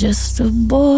just a boy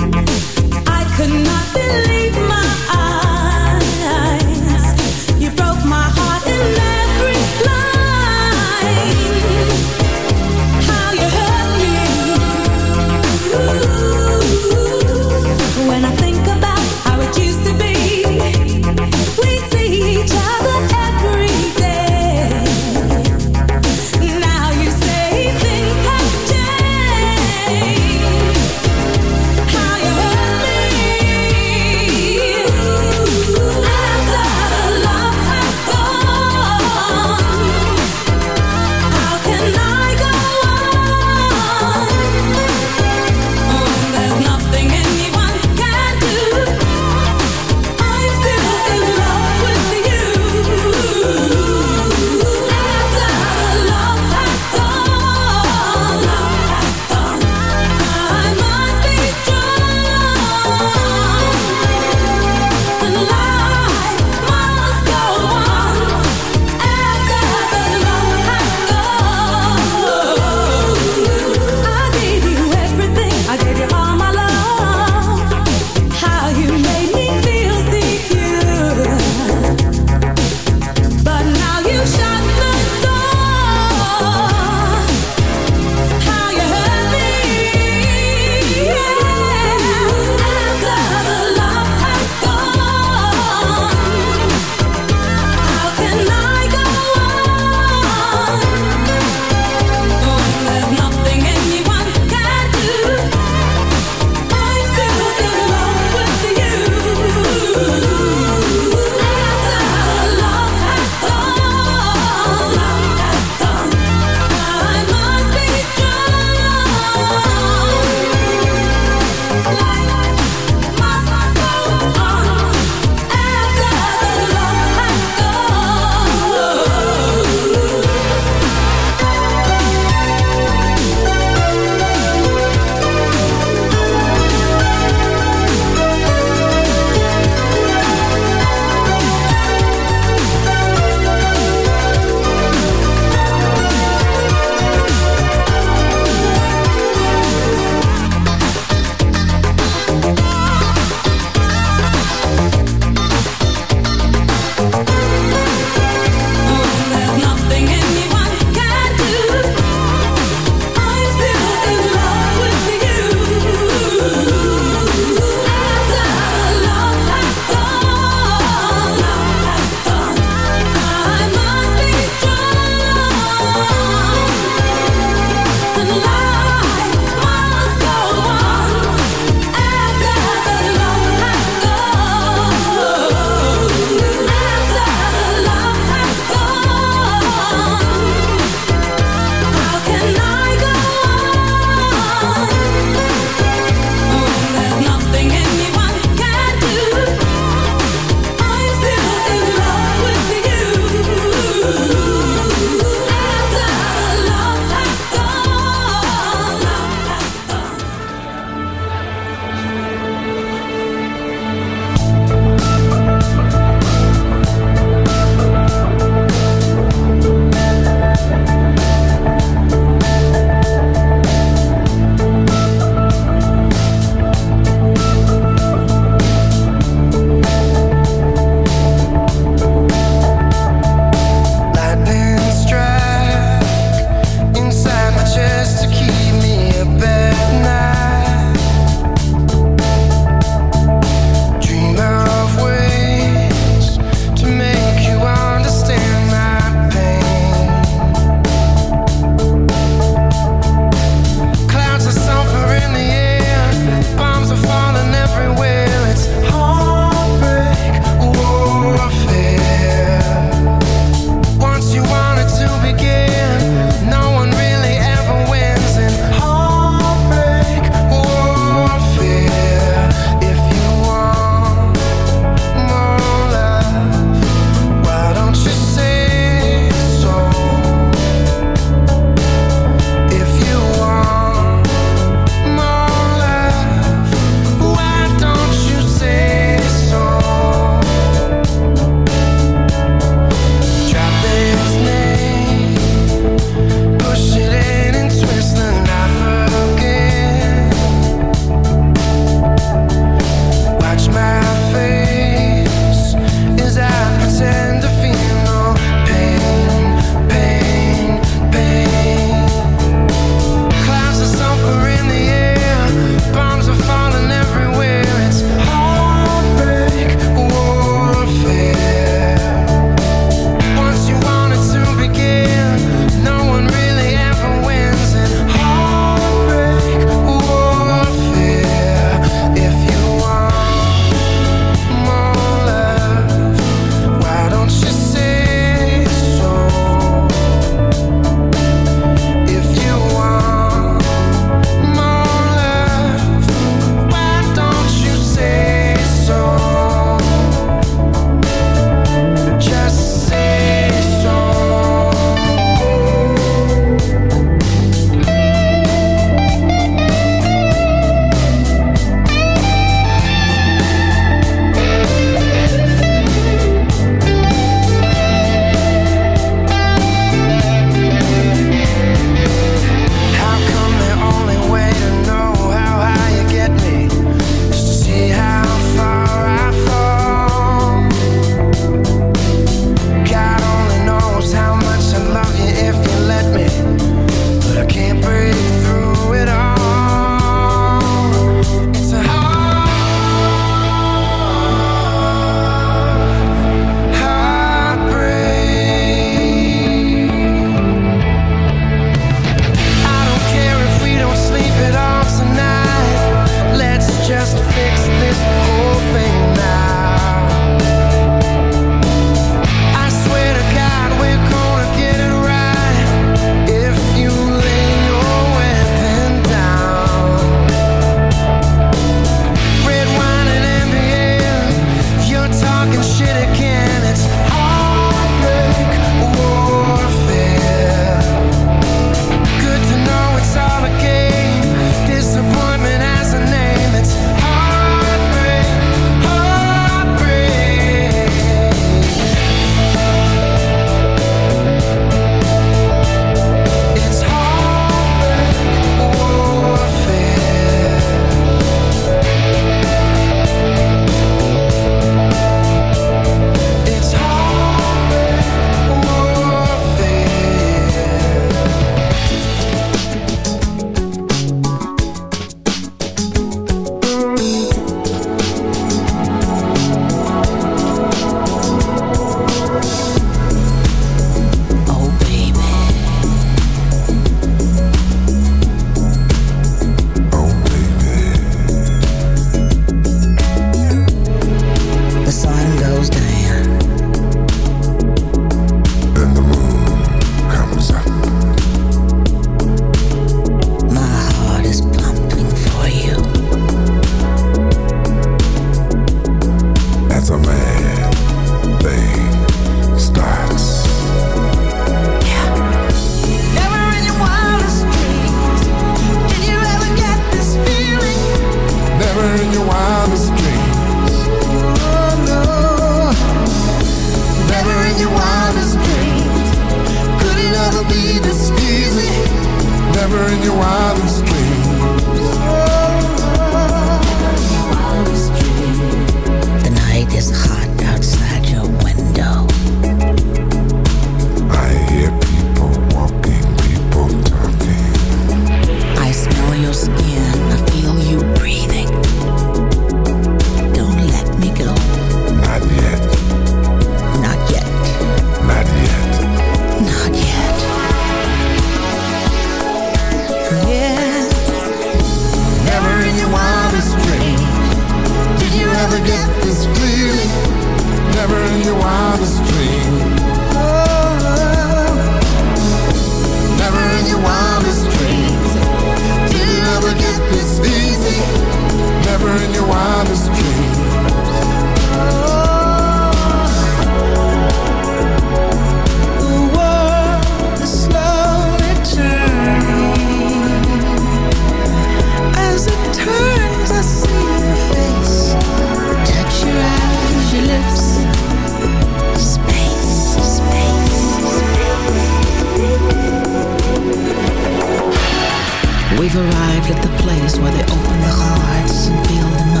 arrived at the place where they open the hearts and fill the up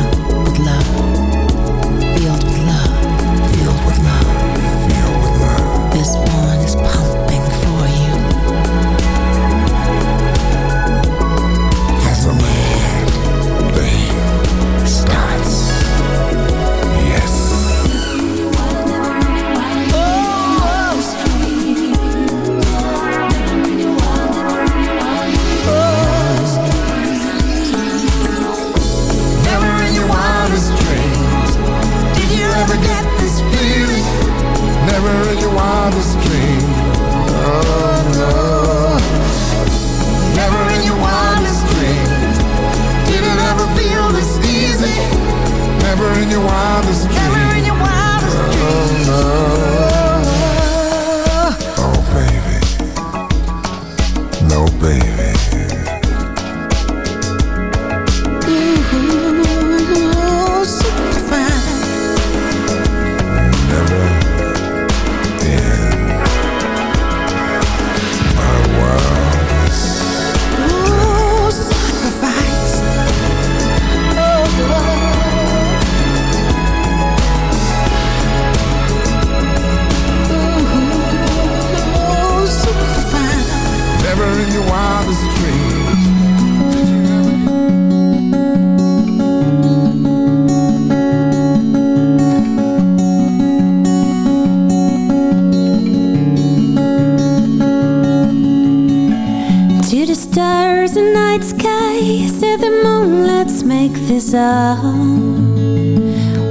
night sky, to the moon, let's make this up.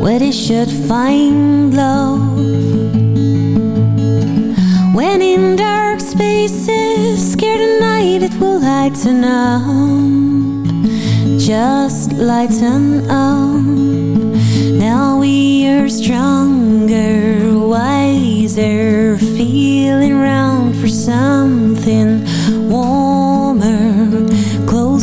Where they should find love. When in dark spaces, scared at night, it will lighten up. Just lighten up. Now we are stronger, wiser, feeling round for something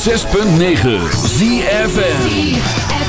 106.9 ZFN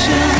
ocean.